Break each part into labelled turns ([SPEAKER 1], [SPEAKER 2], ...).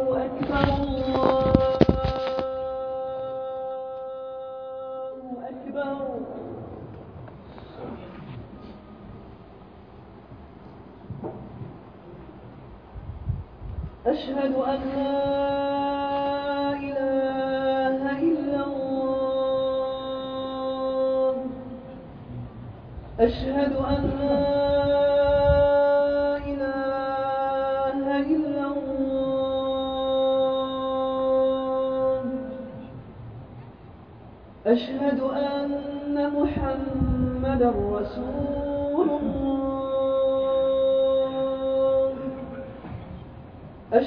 [SPEAKER 1] أكبر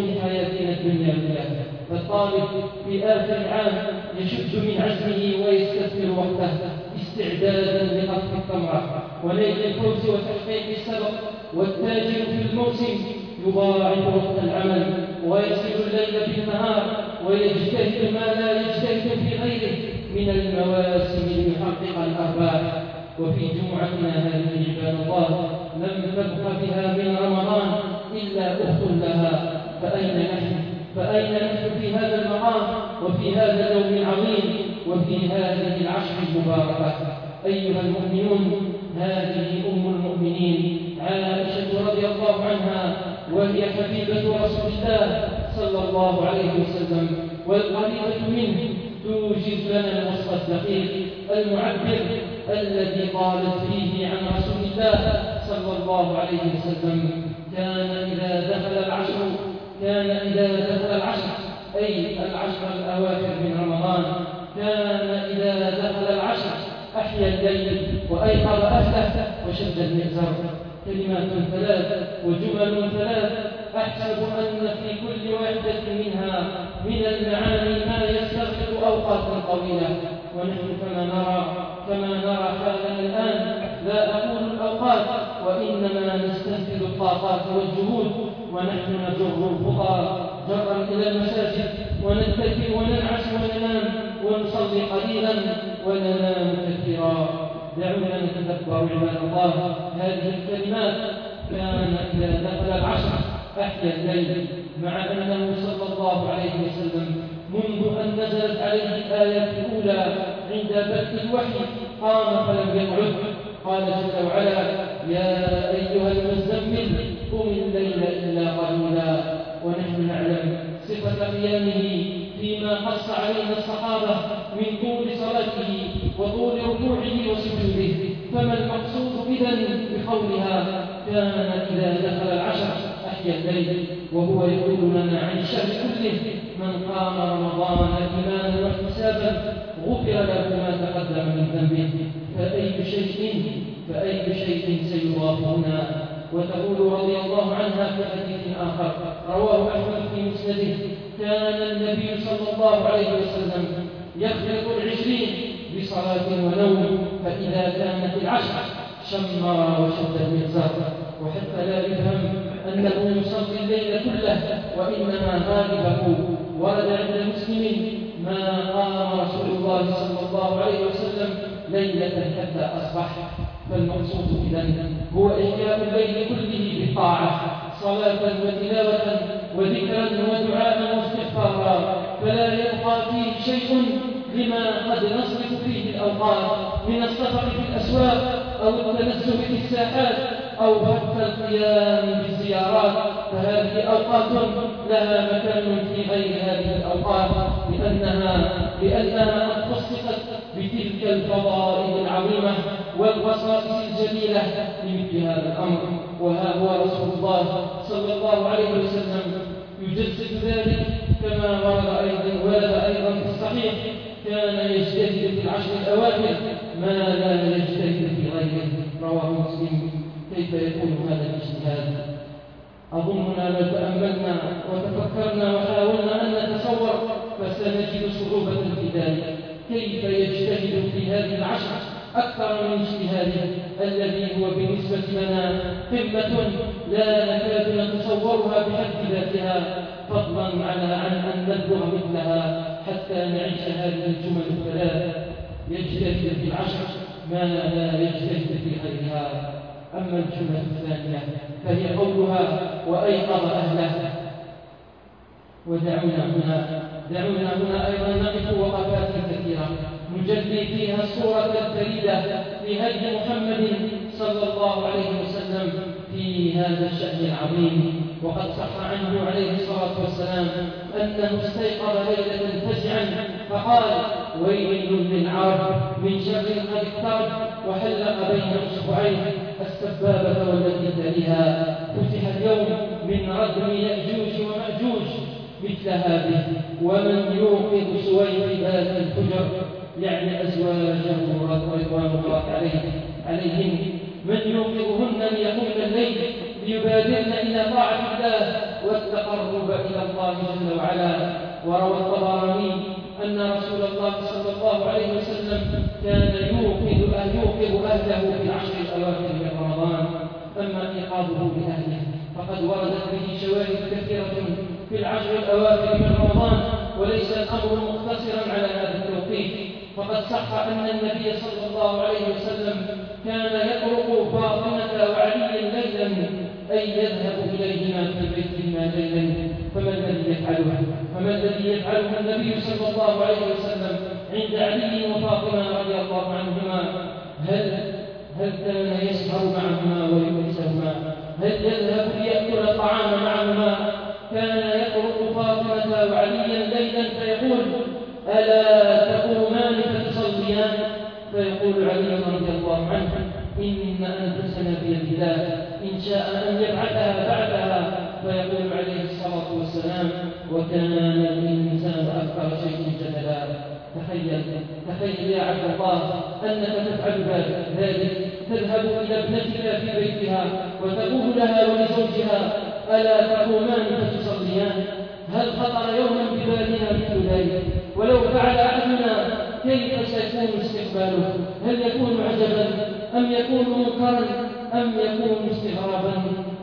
[SPEAKER 2] في شؤون حياتنا الدنيا الأولى فالطالب في آخر العام يشد من عزمه ويستثمر وقته استعدادا لقطف الثمرة ونيل الفوز وتحقيق السبق والتاجر في الموسم يضاعف وقت العمل ويصل الليل بالنهار ويجتهد ما لا يجتهد في غيره من المواسم ليحقق الأرباح. وفي جمعتنا هذه عباد الله لم تبق بها من رمضان إلا أخت لها. فأين نحن؟ فأين نحن في هذا المقام وفي هذا اليوم العظيم وفي هذه العشر المباركة أيها المؤمنون هذه أم المؤمنين عائشة رضي الله عنها وهي حبيبة رسول الله صلى الله عليه وسلم والقريبة منه توجد لنا الوصف الدقيق المعبر الذي قالت فيه عن رسول الله صلى الله عليه وسلم كان إذا دخل العشر كان إذا دخل العشر أي العشر الأواخر من رمضان. كان إذا دخل العشر أحيا الليل وأيقظ أهله وشد المئزر. كلمات ثلاث وجمل ثلاث أحسب أن في كل واحدة منها من المعاني ما يستغرق أوقاتا طويلة. ونحن كما نرى كما نرى حالنا الآن لا أقول الأوقات وإنما نستنفذ الطاقات والجهود. ونحن نجر الخطى جرا إلى المساجد ونتكئ وننعس وننام ونصلي قليلا وننام كثيرا. دعونا نتدبر عباد الله هذه الكلمات. كان إذا دخل العشر أحيا الليل مع أنه صلى الله عليه وسلم منذ أن نزلت عليه الآية الأولى عند بدء الوحي قام فلم يقعد. قال جل وعلا يا أيها المزمل قم الليل إلا قليلا ونحن نعلم صفة قيامه فيما قص علينا الصحابة من طول صلاته وطول ركوعه وسجوده. فما المقصود إذا بقولها؟ كان إذا دخل العشر أحيا الليل وهو يقول لنا عن الشهر كله من قام رمضان إيمانا واحتسابا غفر له ما تقدم من ذنبه. فأي شيء؟ فأي شيء سيضاف هنا وتقول رضي الله عنها في حديث آخر رواه أحمد في مسنده. كان النبي صلى الله عليه وسلم يخلق العشرين بصلاة ونوم فإذا كانت العشر شمر وشد المئزر وحتى لا يفهم أنه يصلي الليل كله وإنما غالبه ورد عند مسلم ما قام رسول الله صلى الله عليه وسلم ليلة حتى أصبح. فالمقصود إذا هو إحياء الليل كله بالطاعة صلاة وتلاوة وذكرا ودعاء واستغفارا فلا يبقى فيه شيء لما قد نصرف فيه الأوقات من السفر في الأسواق أو التنزه في الساحات أو حتى القيام بالزيارات فهذه أوقات لها مكان في غير هذه الأوقات لأنها لأنها قد بتلك الفضائل العظيمة والخصائص الجليلة لمثل هذا الأمر. وها هو رسول الله صلى الله عليه وسلم يجسد ذلك كما ورد أيضا ورد أيضا في الصحيح كان يجتهد في العشر الأواخر ما لا يجتهد في غيره. رواه مسلم. كيف يكون هذا الاجتهاد؟ أظننا لو تأملنا وتفكرنا وحاولنا أن نتصور فسنجد صعوبة في ذلك. كيف يجتهد في هذه العشر أكثر من اجتهاده الذي هو بالنسبة لنا قمة لا نكاد نتصورها بحد ذاتها فضلا على عن أن نبلغ مثلها حتى نعيش هذه الجمل الثلاث. يجتهد في العشر ما لا يجتهد في غيرها. أما الجملة الثانية فهي قولها وأيقظ أهله. ودعونا هنا دعونا هنا أيضا نقف وقفات كثيرة. نجلي فيها الصورة الفريدة لهدي محمد صلى الله عليه وسلم في هذا الشأن العظيم. وقد صح عنه عليه الصلاة والسلام أنه استيقظ ليلة فزعا فقال ويل للعرب من شر قد اقترب وحلق بين اصبعيه السبابة والتي تليها. فتح اليوم من ردم يأجوج ومأجوج مثل هذه ومن يوقظ سويقبات الفجر يعني أزواجه رضوان الله عليه عليهم. من يوقظهن ليقومن الليل ليبادرن إلى طاعة الله والتقرب إلى الله جل وعلا. وروى الطبراني أن رسول الله صلى الله عليه وسلم كان يوقظ أهل يوقظ أهله في العشر الأواخر من رمضان. أما إيقاظه لأهله فقد وردت به شواهد كثيرة في العشر الأواخر من رمضان وليس الأمر مقتصرا على هذا التوقيت. فقد صح أن النبي صلى الله عليه وسلم كان يطرق فاطمة وعليا ليلا أي يذهب إليهما في بيتهما ليلا فما الذي يفعله فما الذي يفعله النبي صلى الله عليه وسلم عند علي وفاطمة رضي الله عنهما؟ هل هل كان يسهر معهما ويؤنسهما هل يذهب ليأكل الطعام معهما؟ كان يطرق فاطمة وعليا ليلا فيقول ألا تقومان فتصليان فيقول علي رضي الله عنه إن أنفسنا بيد الله إن شاء أن يبعثها بعدها. فيقول عليه الصلاة والسلام وكان الإنسان أكثر شيء جدلا تخيل تخيل يا عبد الله أنك تفعل ذلك تذهب إلى ابنتك في بيتها وتقول لها ولزوجها ألا تقومان فتصليان هل خطر يوما ببالنا مثل ذلك؟ ولو فعل أحدنا كيف سيكون استقباله؟ هل يكون عجبا؟ أم يكون منكرا؟ أم يكون استغرابا؟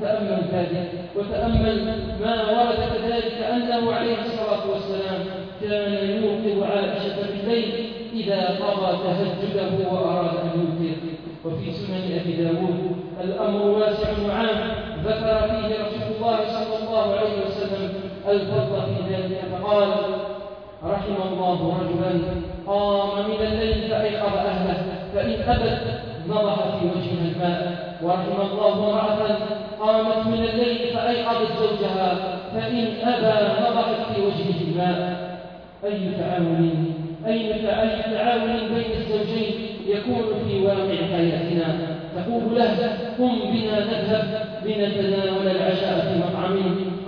[SPEAKER 2] تأمل ذلك وتأمل ما ورد كذلك أنه عليه الصلاة والسلام كان يوقظ عائشة بالليل إذا قضى تهجده وأراد أن يوقظ وفي سنن أبي داود الأمر واسع وعام. ذكر فيه رسول الله صلى الله عليه وسلم الفضل في ذلك. فقال رحم الله رجلا قام من الليل فأيقظ أهله فإن أبت نضح في وجهها الماء. ورحم الله امرأة قامت من الليل فأيقظت زوجها فإن أبى نضحت في وجهه الماء. أي تعاون أي تعاون بين الزوجين يكون في واقع حياتنا. تقول له قم بنا نذهب لنتناول العشاء في مطعم.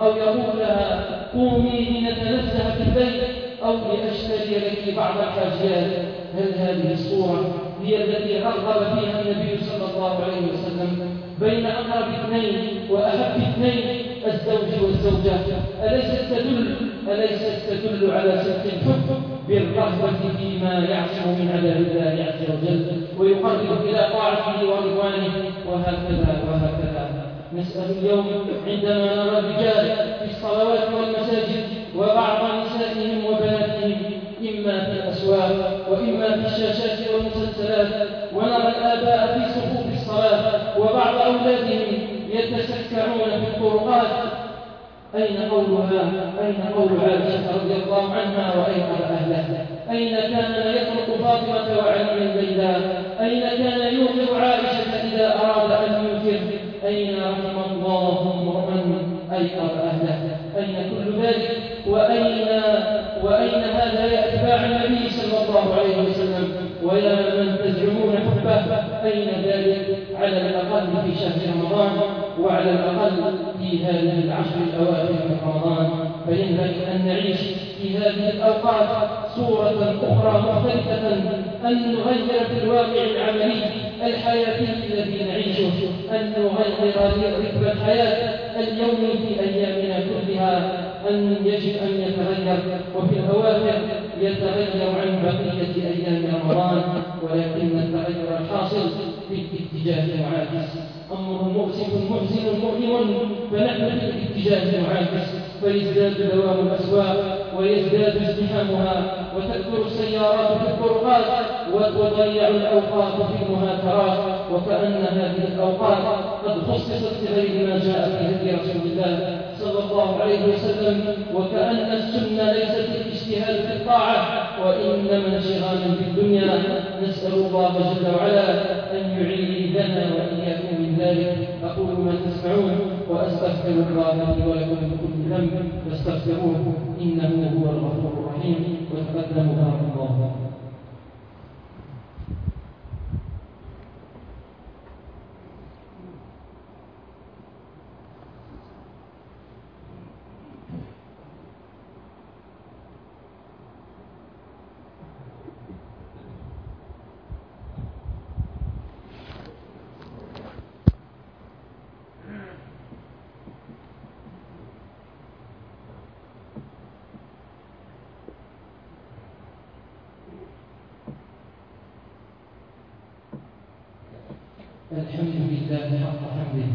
[SPEAKER 2] أو يقول لها قومي لنتنزه في البيت. أو لأشتري لك بعض الحاجيات. هل هذه الصورة هي التي رغب فيها النبي صلى الله عليه وسلم بين أقرب اثنين وأحب اثنين الزوج والزوجة؟ أليست تدل أليست تدل على صدق الحب بالرغبة فيما يعصم من عذاب الله عز وجل ويقرب إلى طاعته ورضوانه وهكذا وهكذا. نسأل اليوم عندما نرى الرجال في الصلوات والمساجد وبعض نسائهم وبناتهم إما في الأسواق وإما في الشاشات والمسلسلات ونرى الآباء في صفوف الصلاة وبعض أولادهم يتسكعون في الطرقات أين قولها أين قول عائشة رضي الله عنها وأين أهلها أين كان يطلق فاطمة وعلي الليلى أين نسأل الله جل وعلا أن يعيذنا وإياكم من ذلك. أقول ما تسمعون وأستغفر الله لي ولكم من كل ذنب. فاستغفروه إنه هو الغفور الرحيم. وتقدموا بارك الله الحمد لله حق حمده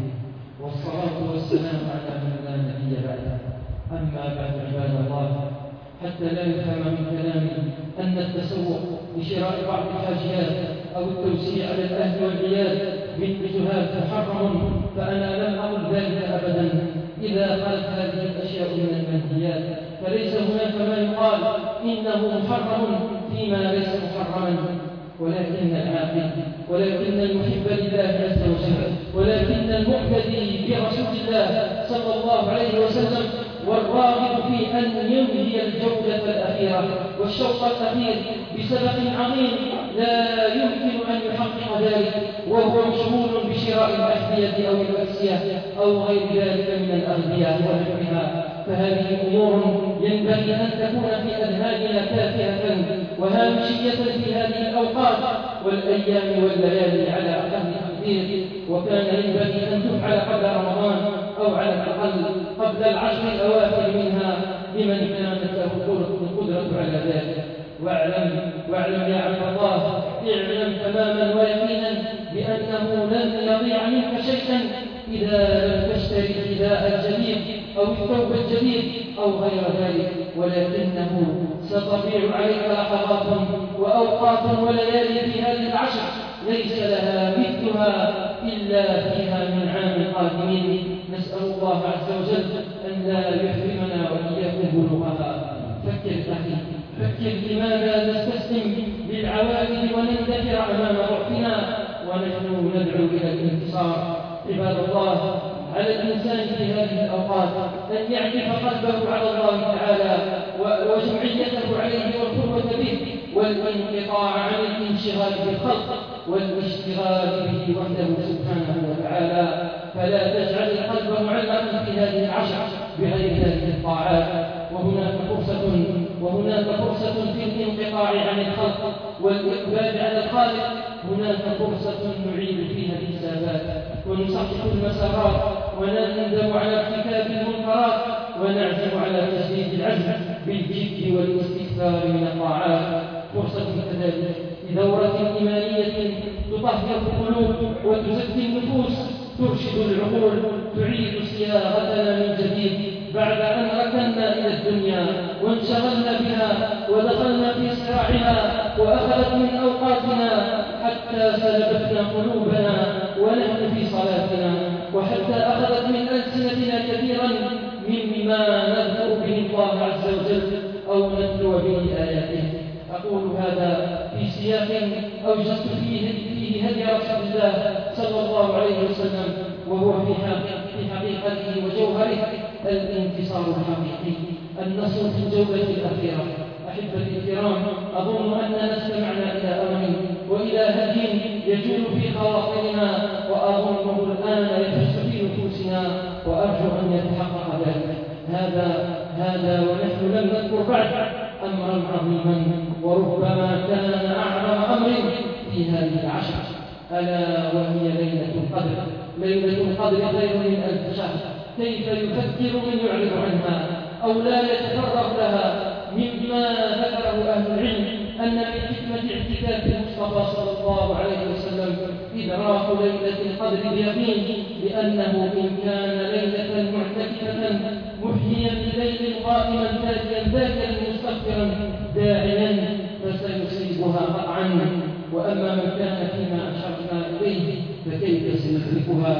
[SPEAKER 2] والصلاة والسلام على من لا نبي بعده أما بعد عباد الله حتى لا يفهم من كلامي أن التسوق لشراء بعض الحاجيات أو التوسيع على الأهل والعيال بالاتهام محرم فأنا لم أقل ذلك أبدا. إذا قالت هذه الأشياء من المنهيات فليس هناك ما يقال إنه محرم فيما ليس محرما. ولكن العاقل ولكن المحب لله عز وجل ولكن المقتدي برسول الله صلى الله عليه وسلم والراغب في أن ينهي الجولة الأخيرة والشوط الأخير بسبب عظيم لا يمكن أن يحقق ذلك وهو مشغول بشراء الأحذية أو الأكسية أو غير ذلك من الأغذية ونحوها فهذه أمور ينبغي أن تكون في أذهاننا تافهة وهامشية في هذه الأوقات والأيام والليالي على أقل تقدير. وكان ينبغي أن تفعل قبل رمضان أو على الأقل قبل العشر الأواخر منها لمن كانت له القدرة على ذلك. واعلم واعلم يا عبد الله اعلم تماما ويقينا بأنه لن يضيع منك شيئا إذا لم تشتري الحذاء الجديد أو الثوب الجديد أو غير ذلك. ولكنه ستضيع عليك لحظات وأوقات وليالي في هذه العشر. ليس لها مثلها إلا فيها من عام القادمين نسأل الله عز وجل أن لا يحرمنا وإياكم بلوغها. فكر أخي فكر لماذا نستسلم للعوائد ونندفع أمام ضعفنا ونحن ندعو إلى الانتصار. عباد الله على الإنسان في هذه الأوقات أن يعكف قلبه على الله تعالى وجمعيته عليه والقوة به والانقطاع عن الانشغال بالخلق والاشتغال به وحده سبحانه وتعالى. فلا تجعل القلب معلقا في هذه العشر بغير هذه الطاعات. وهناك فرصة وهناك فرصة في الانقطاع عن الخلق والإقبال على الخالق. هناك فرصة نعيد فيها الحسابات ونصحح المسارات ونندم على ارتكاب المنكرات ونعزم على تجديد العزم بالجد والاستكثار من الطاعات. فرصة كذلك لدورة إيمانية تطهر القلوب وتزكي النفوس ترشد العقول تعيد صياغتنا من جديد الكرام ليلة القدر بيقين لأنه إن كان ليلة معتكفة محييا بليل قائما تاليا ذاكرا مستغفرا داعيا فسيصيبها قطعا. وأما من كان فيما أشرنا إليه فكيف سيدركها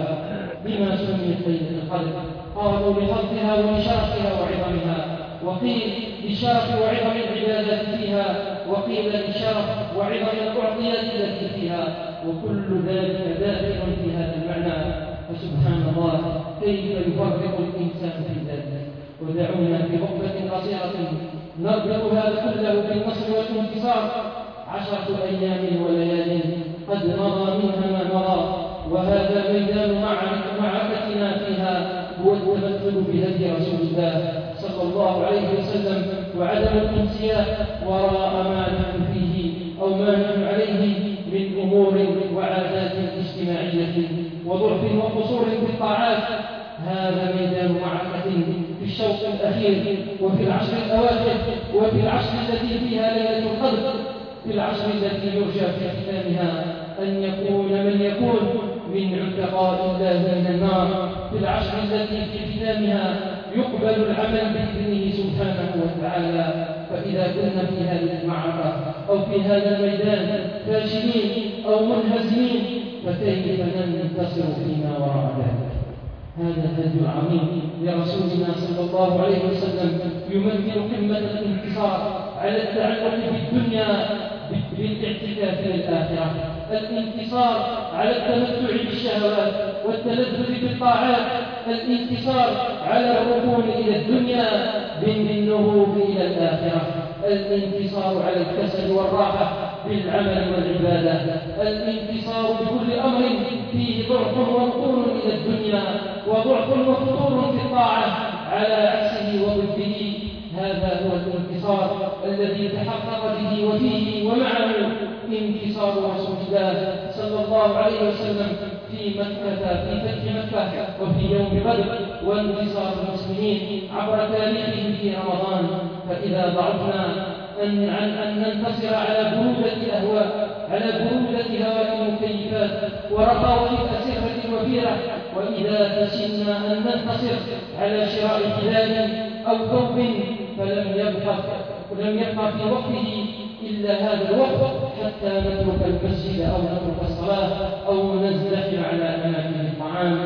[SPEAKER 2] بما سميت ليلة القدر. قالوا لفضلها ولشرفها وعظمها. وقيل للشرف وعظم وقيل للشرف وعظم الأعطيات التي فيها وكل ذلك داخل في هذا المعنى. فسبحان الله كيف يفرق الإنسان في ذلك؟ ودعونا في وقفة قصيرة هذا كله بالنصر والانتصار. عشرة أيام وليال قد مضى منها ما مضى. وهذا ميدان معركتنا فيها. هو التمثل بهدي رسول الله. صلى الله عليه وسلم وعدم الانسياء وراء ما نحن فيه أو ما نحن عليه من أمور وعادات اجتماعية وضعف وقصور في الطاعات. هذا ميدان معركة في الشوط الأخير وفي العشر الأواخر وفي العشر التي فيها ليلة القدر. في العشر التي يرجى في ختامها أن يكون من يكون من عتقاء الله من النار. في العشر التي في ختامها يقبل العمل بإذنه سبحانه وتعالى فإذا كنا في هذه المعركة أو في هذا الميدان فاشلين أو منهزمين فكيف ننتصر فيما وراء ذلك؟ هذا الهدي العظيم لرسولنا صلى الله عليه وسلم يمثل قمة الانتصار على التعلق بالدنيا بالإعتكاف للآخرة. الانتصار على التمتع بالشهوات والتلذذ بالطاعات الانتصار على الركون إلى الدنيا بالنهوض إلى الآخرة الانتصار على الكسل والراحة بالعمل والعبادة الانتصار بكل أمر فيه ضعف وفطور إلى الدنيا وضعف وفطور في الطاعة على عكسه وضده. هذا هو الانتصار الذي تحقق به وفيه ومعه انتصار رسول الله صلى الله عليه وسلم في مكة في فتح مكة وفي يوم بدر وانتصار المسلمين عبر تاريخهم في رمضان. فإذا ضعفنا أن عن أن ننتصر على برودة الأهواء على برودة هواء المكيفات ورخاوة الأسرة الوفيرة وإذا فشلنا أن ننتصر على شراء هلال أو ثوب فلم يبقى لم يبقى في وقته إلا هذا الوقت. حتى نترك المسجد أو نترك الصلاة أو نزدحم على أماكن الطعام.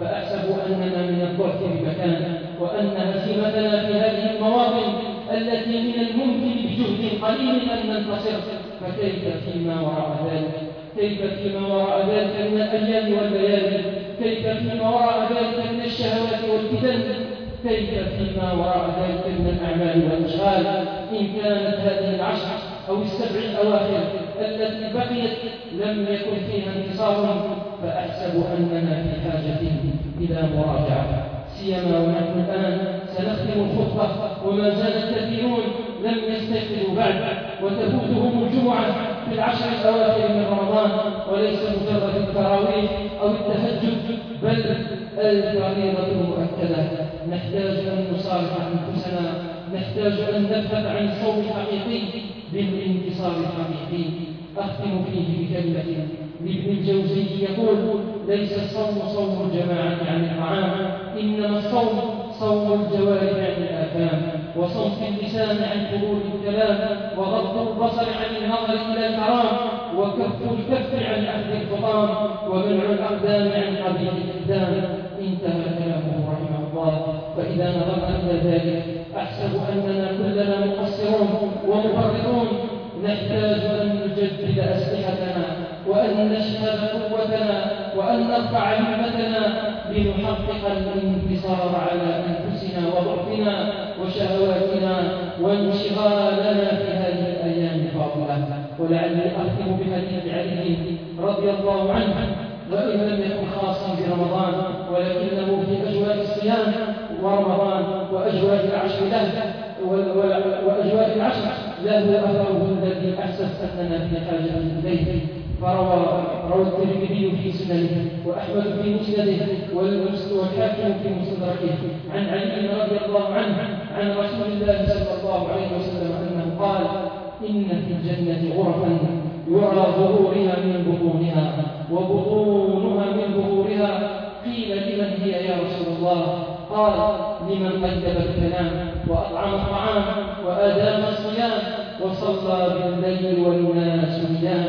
[SPEAKER 2] فأحسب أننا من الضعف بمكان وأن هزيمتنا في هذه المواطن التي من الممكن بجهد قليل أن ننتصر. فكيف فيما وراء ذلك؟ كيف فيما وراء ذلك من الأيام والليالي؟ كيف فيما وراء ذلك من الشهوات والفتن؟ كيف فيما وراء ذلك من الأعمال والأشغال؟ إن كانت هذه العشر أو السبع الأواخر التي بقيت لم يكن فيها انتصار فأحسب أننا في حاجة إلى مراجعة. سيما ونحن الآن سنختم الخطبة وما زال الكثيرون لم يستيقظوا بعد وتفوتهم الجمعة في العشر الأواخر من رمضان وليس مجرد التراويح أو التهجد بل الفريضة المؤكدة. نحتاج أن نصالح أنفسنا نحتاج أن نبحث عن صوم حقيقي بالانتصار الحقيقي أختم فيه بكلمة لابن الجوزي يقول ليس الصوم صوم الجماعة عن الطعام إنما الصوم صوم الجوارح عن الآثام وصمت اللسان عن حضور الكلام وغض البصر عن النظر إلى الحرام وكف الكف عن أخذ الفطام ومنع الأقدام عن قبيل الإقدام. انتهى كلامه رحمه الله. فإذا نظرنا إلى ذلك أحسب أننا كلنا مقصرون ومفرطون نحتاج أن نجدد أسلحتنا وأن نشهد قوتنا وأن نرفع همتنا لنحقق الانتصار على أنفسنا وضعفنا وشهواتنا وانشغالنا في هذه الأيام الفاضلة. ولعلي أختم بحديث علي رضي الله عنه وإن لم يكن خاصا برمضان ولكنه في أجواء الصيام ورمضان وأجواء العشر له وأجواء العشر له. أثره الذي أحسست أننا في حاجة إليه. فروى روى الترمذي في سننه وأحمد في مسنده والحاكم في مستدركه عن علي رضي الله عنه عن رسول الله صلى الله عليه وسلم أنه قال إن في الجنة غرفا يرى ظهورها من بطونها وبطونها من ظهورها. قيل لمن هي يا رسول الله؟ قال لمن قدم الكلام وأطعم الطعام وادام الصيام وصلى بالليل والناس نيام.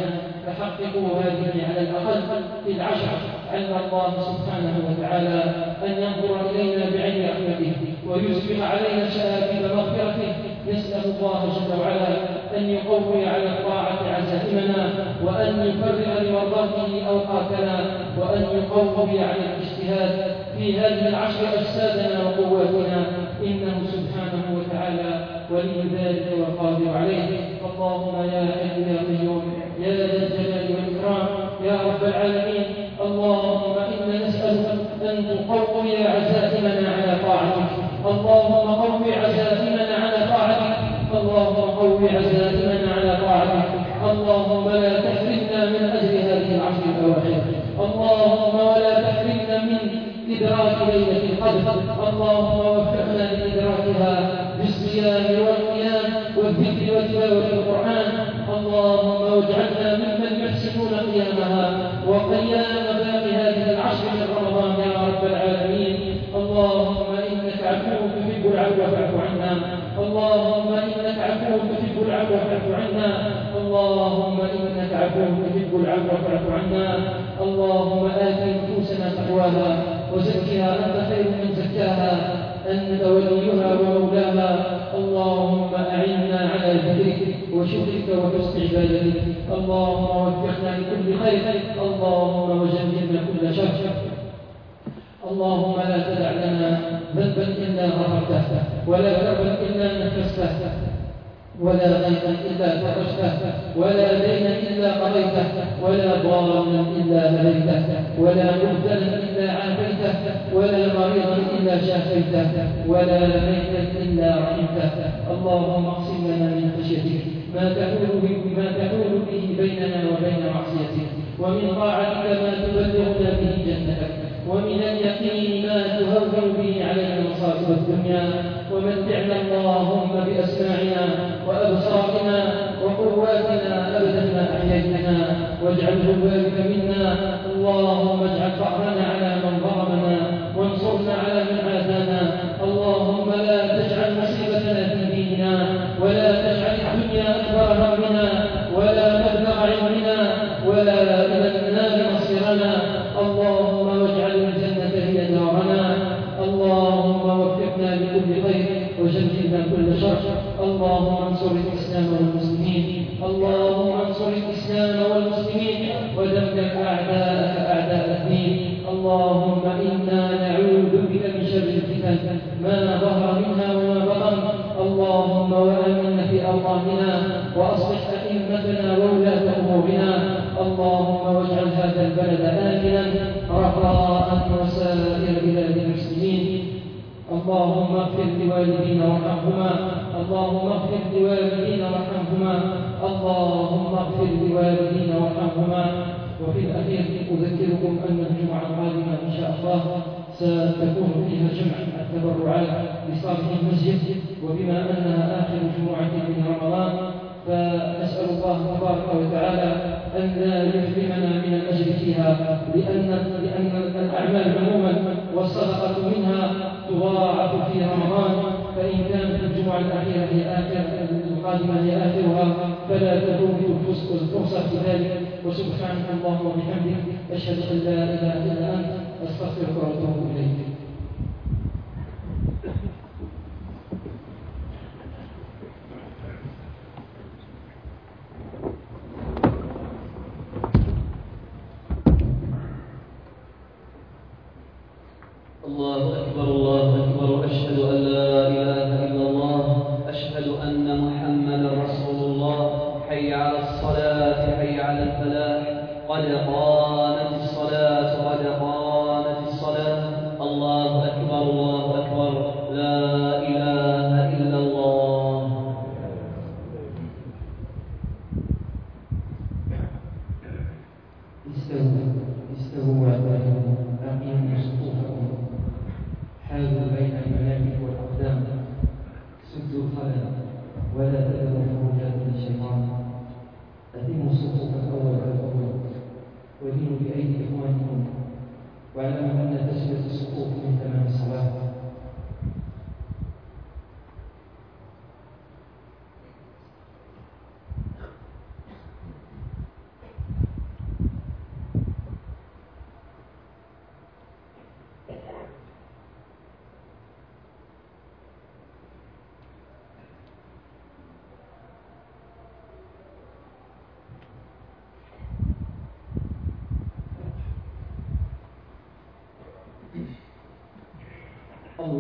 [SPEAKER 2] فحققوا هذه على الأقل في العشر. عل الله سبحانه وتعالى أن ينظر إلينا بعين رحمته ويسبق علينا شآكل مغفرته. يسأل الله جل وعلا أن يقوي على الطاعة عزائمنا وأن يفرغ لمرضاته أوقاتنا وأن يقوي على الاجتهاد في هذه العشر أجسادنا وقواتنا إنه سبحانه وتعالى ولي ذلك والقادر عليه. اللهم يا حي يا قيوم يا ذا الجلال والإكرام يا رب العالمين اللهم إنا نسألك أن تقوي عزائمنا على طاعتك. اللهم قوي عزائمنا على طاعتك. اللهم قوي عزائمنا على طاعتك. اللهم لا تحرمنا من أجل هذه العشر الأواخر. إدراك ليلة القدر اللهم وفقنا لإدراكها بالصيام والقيام والذكر وتلاوة القرآن اللهم واجعلنا ممن يحسنون قيامها وقيام باقي هذه العشر من رمضان يا رب العالمين. اللهم إنك عفو تحب العفو فاعف عنا. اللهم إنك عفو تحب العفو فاعف عنا. اللهم إنك عفو تحب العفو فاعف عنا. ولا دينا إلا قضيته ولا ضالا إلا هديته ولا مبتلا إلا عافيته ولا مريضا إلا شافيته ولا ميتا إلا رحمته. اللهم اقسم لنا من خشيتك ما تحول به ما تحول به بيننا وبين معصيتك ومن طاعتك ما تبلغنا به. ومن اليقين ما تهون به علينا مصائب الدنيا ومتعنا اللهم بأسماعنا وأبصارنا وقواتنا أبدا ما أحييتنا. واجعله الوارث منا. اللهم اجعل فقرنا على من ظلمنا وانصرنا على من عادانا. اللهم لا تجعل مصيبتنا في ديننا ولا تجعل الدنيا أكبر همنا ولا مبلغ علمنا ولا إلى النار مصيرنا. اللهم ظهر منها وما بطن. اللهم وآمنا في أوطاننا وأصلح أئمتنا وولاة أمورنا. اللهم واجعل هذا البلد آمنا رخاء وسائر بلاد المسلمين. اللهم اغفر لوالدينا وارحمهما. اللهم اغفر لوالدينا وارحمهما. اللهم اغفر لوالدينا وارحمهما. وفي الأخير أذكركم أن الجمعة القادمة إن شاء الله. ستكون فيها جمع التبرعات لصالح المسجد وبما أنها آخر جمعة من رمضان فنسأل الله تبارك وتعالى أن لا يحرمنا من الأجر فيها لأن لأن الأعمال عموما والصدقة منها تضاعف في رمضان فإن كانت الجمعة الأخيرة هي آخر القادمة هي آخرها فلا تفوت الفرصة في ذلك. وسبحانك اللهم وبحمدك أشهد أن لا إله إلا أنت أستغفرك وأتوب إليك.
[SPEAKER 3] الله أكبر الله أكبر. أشهد أن لا إله إلا الله أشهد أن محمدا رسول الله حي على الصلاة حي على الفلاح قد قامت الصلاة قد قامت الصلاة الله أكبر الله أكبر لا إله إلا الله
[SPEAKER 2] استووا استووا واعتدلوا أقيموا صفوفكم حاذوا بين المناكب والأقدام سدوا الخلل ولا تدعوا فروجات للشيطان أتموا الصفوف الأول فالأول ودينوا بأيدي إخوانكم واعلموا أن تسوية الصفوف من تمام الصلاة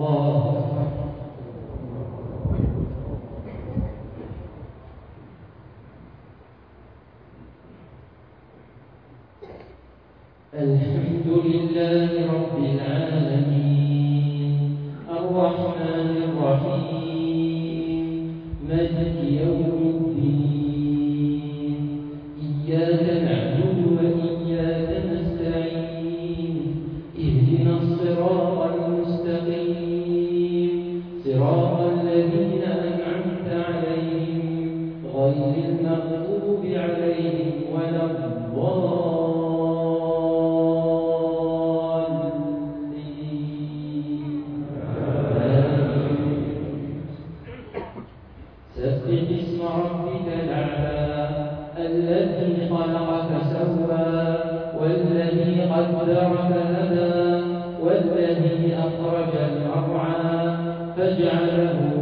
[SPEAKER 2] الله فجعله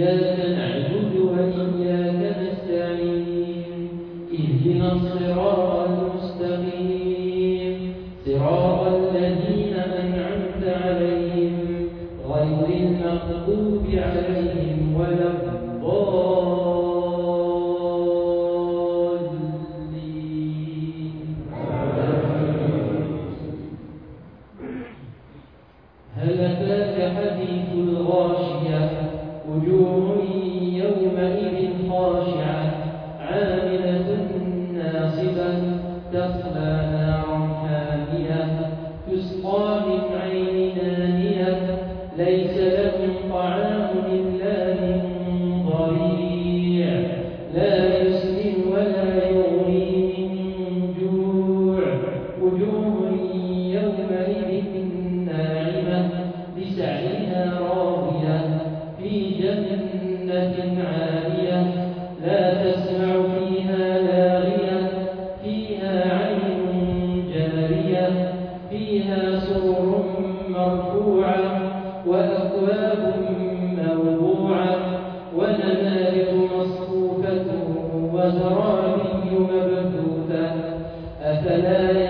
[SPEAKER 2] يا فيها سرر مرفوعة وأكواب موضوعة ونمارق مصفوفة وزرابي مبثوثة. أفلا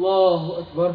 [SPEAKER 2] الله أكبر.